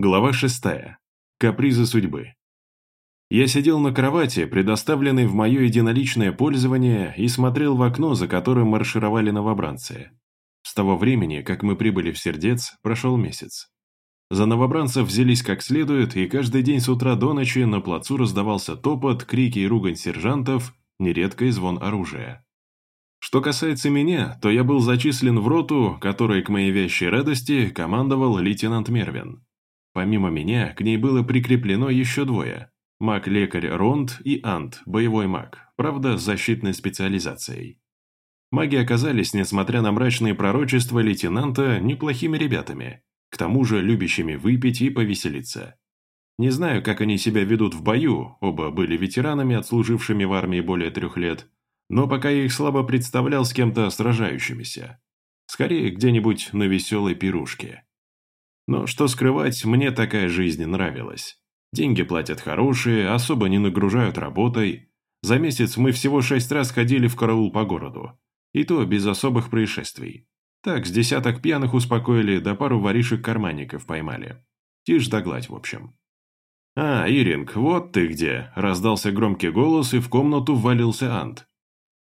Глава шестая. Капризы судьбы. Я сидел на кровати, предоставленной в мое единоличное пользование, и смотрел в окно, за которым маршировали новобранцы. С того времени, как мы прибыли в Сердец, прошел месяц. За новобранцев взялись как следует, и каждый день с утра до ночи на плацу раздавался топот, крики и ругань сержантов, нередко и звон оружия. Что касается меня, то я был зачислен в роту, которой, к моей вящей радости, командовал лейтенант Мервин. Помимо меня, к ней было прикреплено еще двое. Маг-лекарь Ронд и Ант, боевой маг, правда, с защитной специализацией. Маги оказались, несмотря на мрачные пророчества лейтенанта, неплохими ребятами, к тому же любящими выпить и повеселиться. Не знаю, как они себя ведут в бою, оба были ветеранами, отслужившими в армии более трех лет, но пока я их слабо представлял с кем-то сражающимися. Скорее, где-нибудь на веселой пирушке. Но что скрывать, мне такая жизнь нравилась. Деньги платят хорошие, особо не нагружают работой. За месяц мы всего шесть раз ходили в караул по городу. И то без особых происшествий. Так, с десяток пьяных успокоили, да пару воришек-карманников поймали. Тишь да гладь, в общем. «А, Иринг, вот ты где!» – раздался громкий голос, и в комнату ввалился Ант.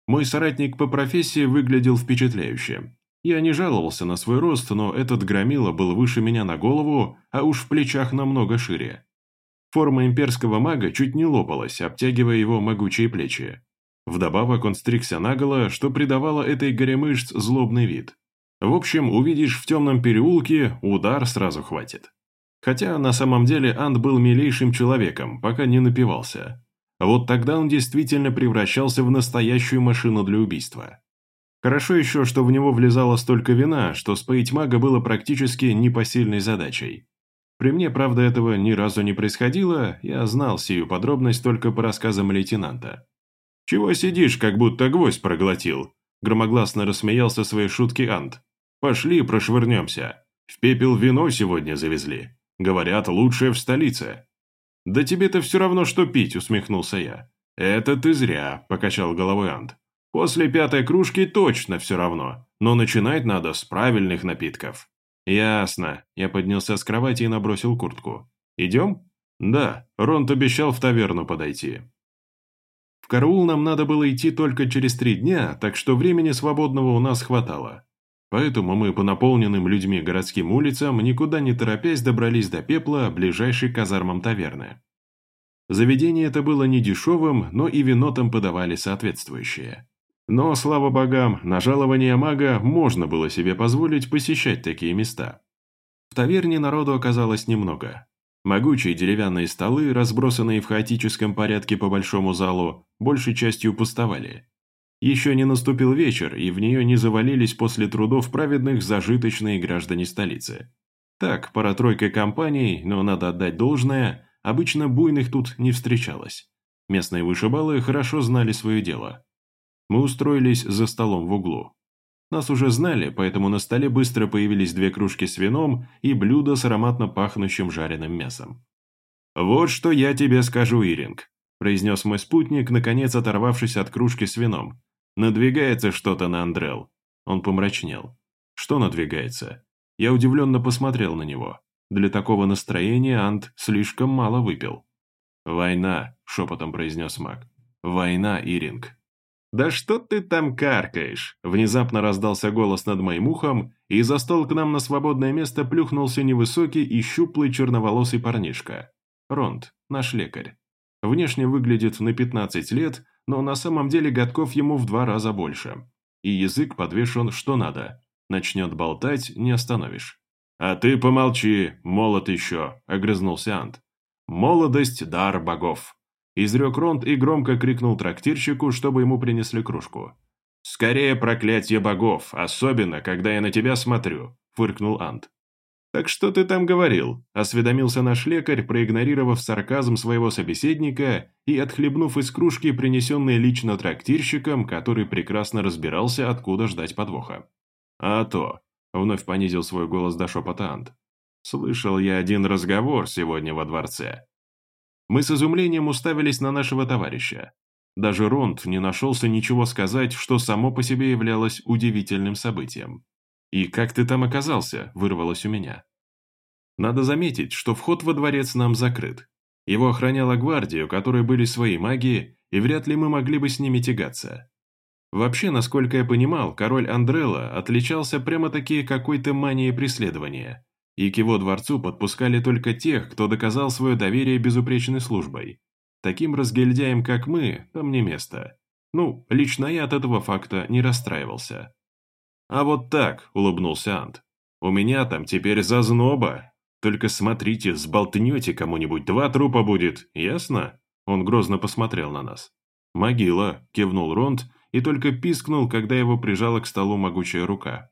Мой соратник по профессии выглядел впечатляюще. Я не жаловался на свой рост, но этот громила был выше меня на голову, а уж в плечах намного шире. Форма имперского мага чуть не лопалась, обтягивая его могучие плечи. Вдобавок он стригся наголо, что придавало этой горе мышц злобный вид. В общем, увидишь в темном переулке, удар сразу хватит. Хотя на самом деле Ант был милейшим человеком, пока не напивался. Вот тогда он действительно превращался в настоящую машину для убийства. Хорошо еще, что в него влезало столько вина, что споить мага было практически непосильной задачей. При мне, правда, этого ни разу не происходило, я знал сию подробность только по рассказам лейтенанта. «Чего сидишь, как будто гвоздь проглотил?» Громогласно рассмеялся своей шутки Ант. «Пошли, прошвырнемся. В пепел вино сегодня завезли. Говорят, лучшее в столице». «Да тебе-то все равно, что пить», усмехнулся я. «Это ты зря», – покачал головой Ант. После пятой кружки точно все равно, но начинать надо с правильных напитков. Ясно. Я поднялся с кровати и набросил куртку. Идем? Да, Ронт обещал в таверну подойти. В караул нам надо было идти только через три дня, так что времени свободного у нас хватало. Поэтому мы по наполненным людьми городским улицам, никуда не торопясь, добрались до пепла, ближайшей к казармам таверны. Заведение это было не дешевым, но и вино там подавали соответствующее. Но, слава богам, на жалование мага можно было себе позволить посещать такие места. В таверне народу оказалось немного. Могучие деревянные столы, разбросанные в хаотическом порядке по большому залу, большей частью пустовали. Еще не наступил вечер, и в нее не завалились после трудов праведных зажиточные граждане столицы. Так, пара-тройка компаний, но надо отдать должное, обычно буйных тут не встречалось. Местные вышибалы хорошо знали свое дело. Мы устроились за столом в углу. Нас уже знали, поэтому на столе быстро появились две кружки с вином и блюдо с ароматно пахнущим жареным мясом. «Вот что я тебе скажу, Иринг», – произнес мой спутник, наконец оторвавшись от кружки с вином. «Надвигается что-то на Андрел». Он помрачнел. «Что надвигается?» Я удивленно посмотрел на него. Для такого настроения Ант слишком мало выпил. «Война», – шепотом произнес маг. «Война, Иринг». «Да что ты там каркаешь?» Внезапно раздался голос над моим ухом, и за стол к нам на свободное место плюхнулся невысокий и щуплый черноволосый парнишка. Ронд, наш лекарь. Внешне выглядит на 15 лет, но на самом деле годков ему в два раза больше. И язык подвешен что надо. Начнет болтать, не остановишь. «А ты помолчи, молод еще», — огрызнулся Ант. «Молодость — дар богов. Изрек Ронд и громко крикнул трактирщику, чтобы ему принесли кружку. «Скорее проклятие богов, особенно, когда я на тебя смотрю», – фыркнул Ант. «Так что ты там говорил?» – осведомился наш лекарь, проигнорировав сарказм своего собеседника и отхлебнув из кружки, принесенной лично трактирщиком, который прекрасно разбирался, откуда ждать подвоха. «А то», – вновь понизил свой голос до шепота Ант. «Слышал я один разговор сегодня во дворце. Мы с изумлением уставились на нашего товарища. Даже Ронд не нашелся ничего сказать, что само по себе являлось удивительным событием. «И как ты там оказался?» – вырвалось у меня. Надо заметить, что вход во дворец нам закрыт. Его охраняла гвардия, у которой были свои маги, и вряд ли мы могли бы с ними тягаться. Вообще, насколько я понимал, король Андрелла отличался прямо-таки какой-то манией преследования, и к его дворцу подпускали только тех, кто доказал свое доверие безупречной службой. Таким разгильдяем, как мы, там не место. Ну, лично я от этого факта не расстраивался. «А вот так», — улыбнулся Ант. «У меня там теперь зазноба, только смотрите, сболтнете кому-нибудь, два трупа будет, ясно?» Он грозно посмотрел на нас. «Могила», – кивнул Ронд и только пискнул, когда его прижала к столу могучая рука.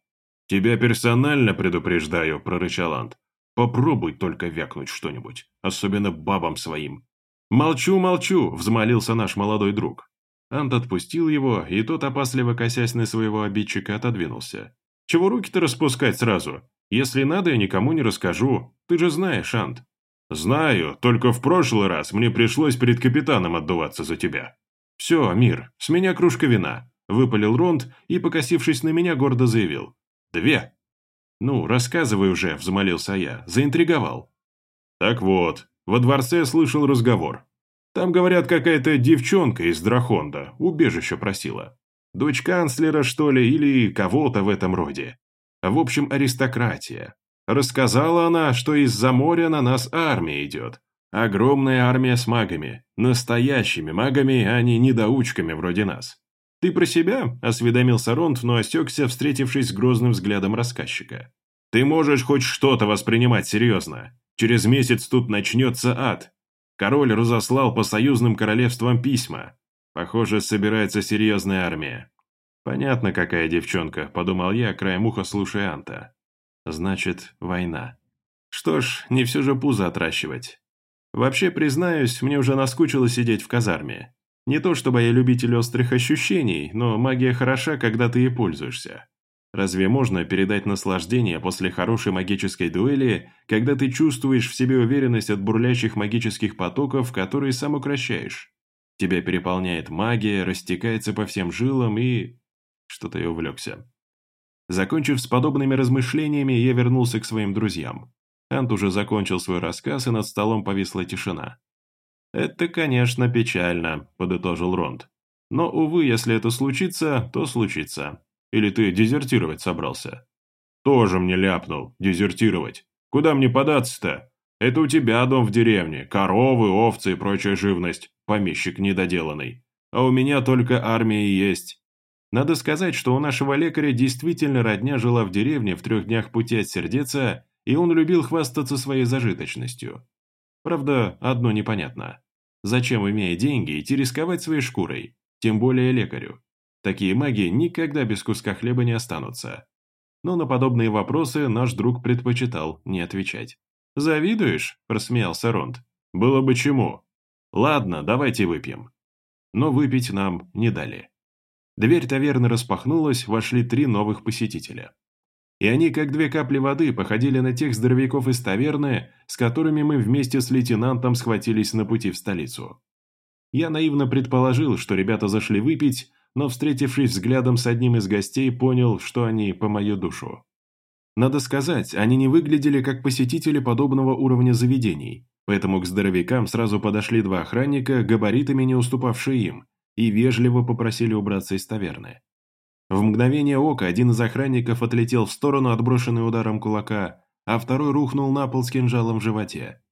«Тебя персонально предупреждаю», – прорычал Ант. «Попробуй только вякнуть что-нибудь, особенно бабам своим». «Молчу, молчу», – взмолился наш молодой друг. Ант отпустил его, и тот, опасливо косясь на своего обидчика, отодвинулся. «Чего руки-то распускать сразу? Если надо, я никому не расскажу. Ты же знаешь, Ант». «Знаю, только в прошлый раз мне пришлось перед капитаном отдуваться за тебя». «Все, Амир, с меня кружка вина», – выпалил Ронд и, покосившись на меня, гордо заявил. «Две». «Ну, рассказывай уже», – взмолился я, – заинтриговал. «Так вот, во дворце слышал разговор. Там, говорят, какая-то девчонка из Драхонда убежище просила. Дочь канцлера, что ли, или кого-то в этом роде. В общем, аристократия. Рассказала она, что из-за моря на нас армия идет. Огромная армия с магами. Настоящими магами, а не недоучками вроде нас. «Ты про себя?» – осведомился Ронд, но осекся, встретившись с грозным взглядом рассказчика. «Ты можешь хоть что-то воспринимать серьезно. Через месяц тут начнется ад. Король разослал по союзным королевствам письма. Похоже, собирается серьезная армия. «Понятно, какая девчонка», – подумал я, краем уха слушая Анта. «Значит, война. Что ж, не все же пузо отращивать. Вообще, признаюсь, мне уже наскучило сидеть в казарме. Не то чтобы я любитель острых ощущений, но магия хороша, когда ты ей пользуешься. Разве можно передать наслаждение после хорошей магической дуэли, когда ты чувствуешь в себе уверенность от бурлящих магических потоков, которые сам укращаешь? Тебя переполняет магия, растекается по всем жилам и... Что-то я увлекся. Закончив с подобными размышлениями, я вернулся к своим друзьям. Ант уже закончил свой рассказ, и над столом повисла тишина. «Это, конечно, печально», – подытожил Ронд. «Но, увы, если это случится, то случится. Или ты дезертировать собрался?» «Тоже мне ляпнул, дезертировать. Куда мне податься-то? Это у тебя дом в деревне, коровы, овцы и прочая живность, помещик недоделанный. А у меня только армия и есть. Надо сказать, что у нашего лекаря действительно родня жила в деревне в трех днях пути от сердеца, и он любил хвастаться своей зажиточностью. Правда, одно непонятно. Зачем, имея деньги, идти рисковать своей шкурой, тем более лекарю? Такие маги никогда без куска хлеба не останутся. Но на подобные вопросы наш друг предпочитал не отвечать. «Завидуешь?» – просмеялся Ронд. «Было бы чему. Ладно, давайте выпьем». Но выпить нам не дали. Дверь таверны распахнулась, вошли три новых посетителя. И они, как две капли воды, походили на тех здоровяков из таверны, с которыми мы вместе с лейтенантом схватились на пути в столицу. Я наивно предположил, что ребята зашли выпить, но, встретившись взглядом с одним из гостей, понял, что они по мою душу. Надо сказать, они не выглядели как посетители подобного уровня заведений, поэтому к здоровякам сразу подошли два охранника, габаритами не уступавшие им, и вежливо попросили убраться из таверны. В мгновение ока один из охранников отлетел в сторону, отброшенный ударом кулака, а второй рухнул на пол с кинжалом в животе.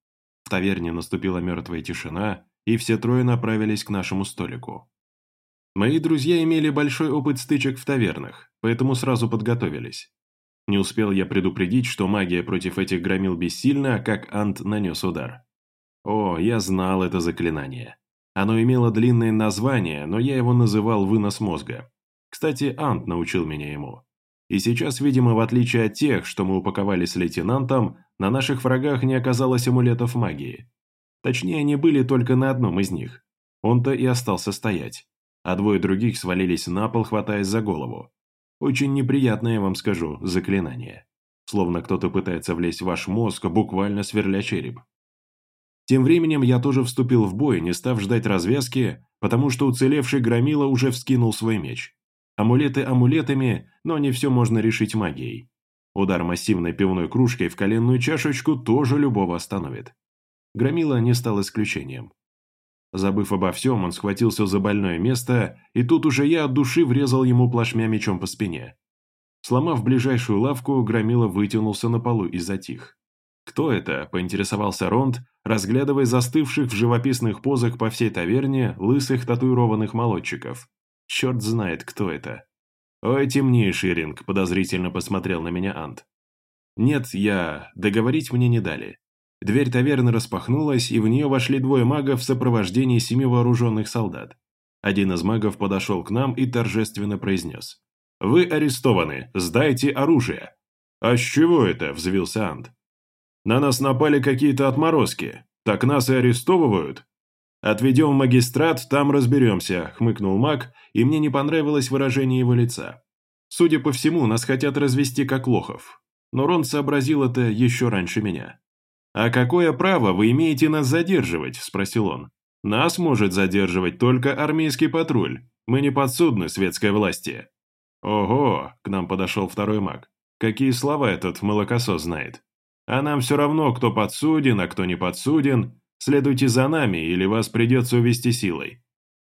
В таверне наступила мертвая тишина, и все трое направились к нашему столику. Мои друзья имели большой опыт стычек в тавернах, поэтому сразу подготовились. Не успел я предупредить, что магия против этих громил бессильна, как Ант нанес удар. О, я знал это заклинание. Оно имело длинное название, но я его называл «вынос мозга». Кстати, Ант научил меня ему. И сейчас, видимо, в отличие от тех, что мы упаковали с лейтенантом, на наших врагах не оказалось амулетов магии. Точнее, они были только на одном из них. Он-то и остался стоять. А двое других свалились на пол, хватаясь за голову. Очень неприятное, я вам скажу, заклинание. Словно кто-то пытается влезть в ваш мозг, буквально сверля череп. Тем временем я тоже вступил в бой, не став ждать развязки, потому что уцелевший громила уже вскинул свой меч. Амулеты амулетами, но не все можно решить магией. Удар массивной пивной кружкой в коленную чашечку тоже любого остановит. Громила не стал исключением. Забыв обо всем, он схватился за больное место, и тут уже я от души врезал ему плашмя мечом по спине. Сломав ближайшую лавку, Громила вытянулся на полу и затих. «Кто это?» – поинтересовался Ронд, разглядывая застывших в живописных позах по всей таверне лысых татуированных молодчиков. «Черт знает, кто это». «Ой, темнее, Ширинг», – подозрительно посмотрел на меня Ант. «Нет, я... Договорить мне не дали. Дверь таверны распахнулась, и в нее вошли двое магов в сопровождении семи вооруженных солдат. Один из магов подошел к нам и торжественно произнес. «Вы арестованы, сдайте оружие!» «А с чего это?» – взвился Ант. «На нас напали какие-то отморозки. Так нас и арестовывают?» «Отведем магистрат, там разберемся», – хмыкнул маг, и мне не понравилось выражение его лица. Судя по всему, нас хотят развести как лохов. Но Рон сообразил это еще раньше меня. «А какое право вы имеете нас задерживать?» – спросил он. «Нас может задерживать только армейский патруль. Мы не подсудны светской власти». «Ого!» – к нам подошел второй маг. «Какие слова этот молокосос знает? А нам все равно, кто подсуден, а кто не подсуден. Следуйте за нами, или вас придется увести силой».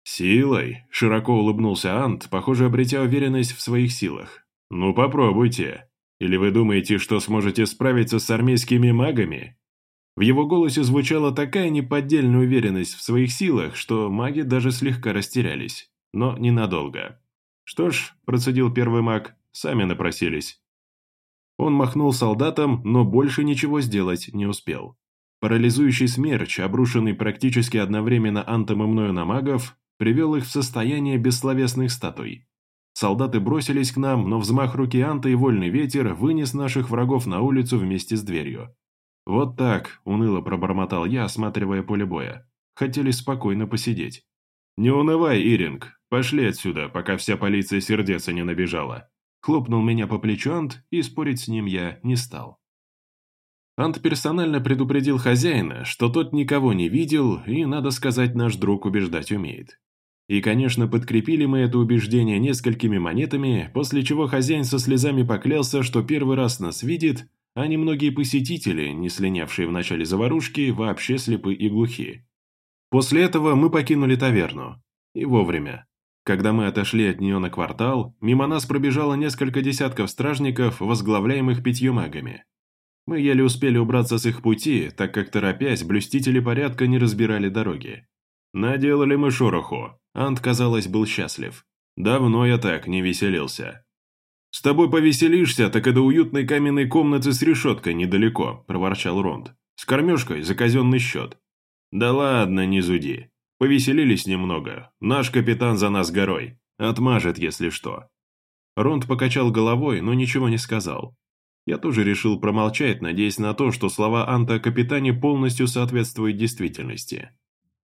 «Силой?» – широко улыбнулся Ант, похоже, обретя уверенность в своих силах. «Ну попробуйте. Или вы думаете, что сможете справиться с армейскими магами?» В его голосе звучала такая неподдельная уверенность в своих силах, что маги даже слегка растерялись. Но ненадолго. «Что ж», – процедил первый маг, – «сами напросились». Он махнул солдатам, но больше ничего сделать не успел. Парализующий смерч, обрушенный практически одновременно антом и мною на магов, привел их в состояние бессловесных статуй. Солдаты бросились к нам, но взмах руки Анта и вольный ветер вынес наших врагов на улицу вместе с дверью. «Вот так», — уныло пробормотал я, осматривая поле боя. «Хотели спокойно посидеть». «Не унывай, Иринг, пошли отсюда, пока вся полиция сердца не набежала». Хлопнул меня по плечу Ант, и спорить с ним я не стал. Ант персонально предупредил хозяина, что тот никого не видел, и, надо сказать, наш друг убеждать умеет. И, конечно, подкрепили мы это убеждение несколькими монетами, после чего хозяин со слезами поклялся, что первый раз нас видит, а немногие посетители, не слинявшие в начале заварушки, вообще слепы и глухи. После этого мы покинули таверну. И вовремя. Когда мы отошли от нее на квартал, мимо нас пробежало несколько десятков стражников, возглавляемых пятью магами. Мы еле успели убраться с их пути, так как, торопясь, блюстители порядка не разбирали дороги. Наделали мы шороху. Ант, казалось, был счастлив. Давно я так не веселился. «С тобой повеселишься, так и до уютной каменной комнаты с решеткой недалеко», – проворчал Ронд. «С кормежкой за казенный счет». «Да ладно, не зуди. Повеселились немного. Наш капитан за нас горой. Отмажет, если что». Ронд покачал головой, но ничего не сказал. Я тоже решил промолчать, надеясь на то, что слова Анта о капитане полностью соответствуют действительности.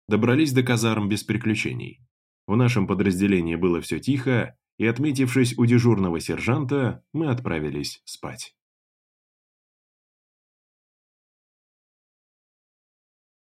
Добрались до казарм без приключений. В нашем подразделении было все тихо, и, отметившись у дежурного сержанта, мы отправились спать.